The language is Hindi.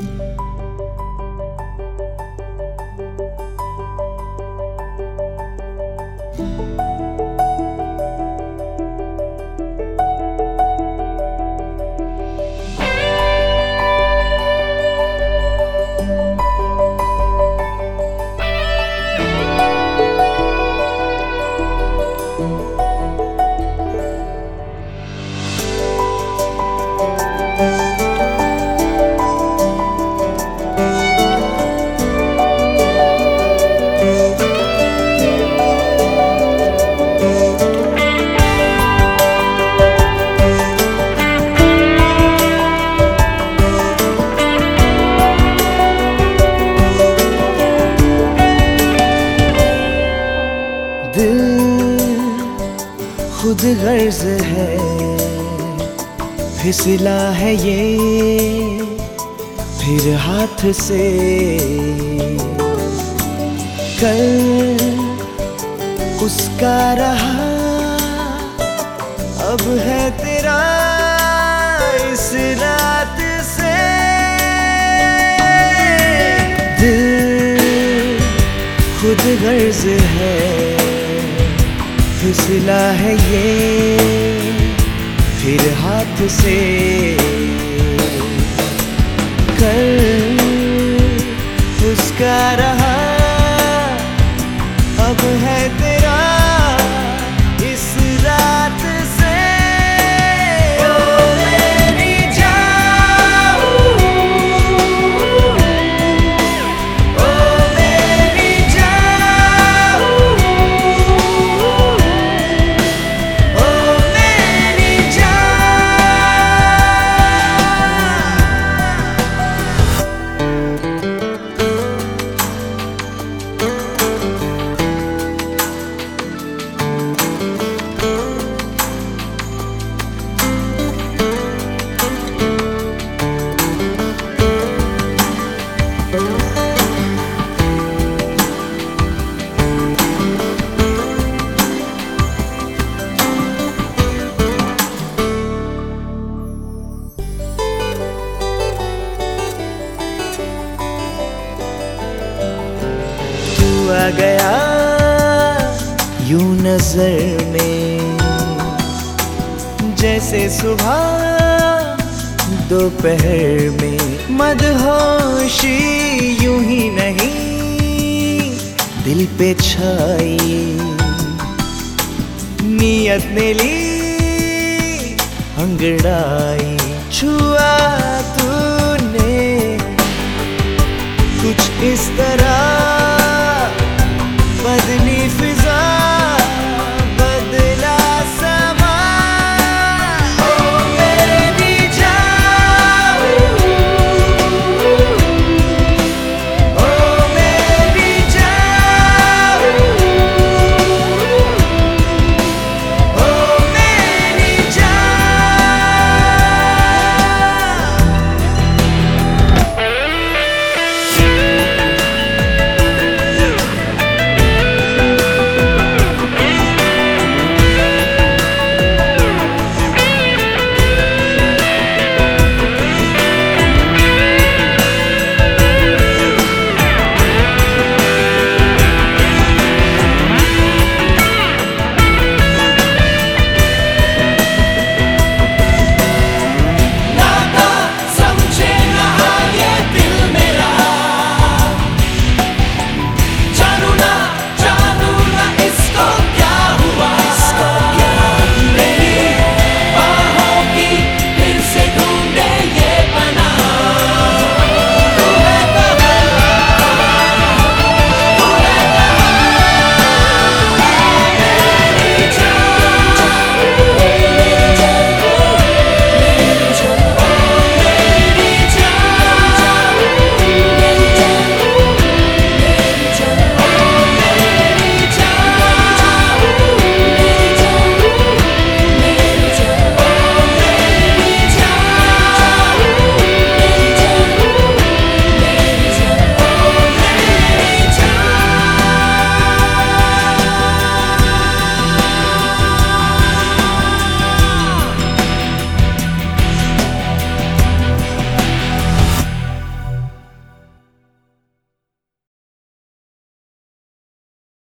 दिल खुद गर्ज है। फिसला है ये, फिर हाथ से। कल उसका रहा, अब है तेरा इस रात से। दिल खुद गर्ज है। फिसला है ये फिर हाथ से कर उसका रहा अब है तू आ गया यू नज़र में। जैसे सुबह दोपहर में मदहोशी यूँ ही नहीं, दिल पे छाई नियत ने ली अंगड़ाई छुआ तूने। कुछ इस तरह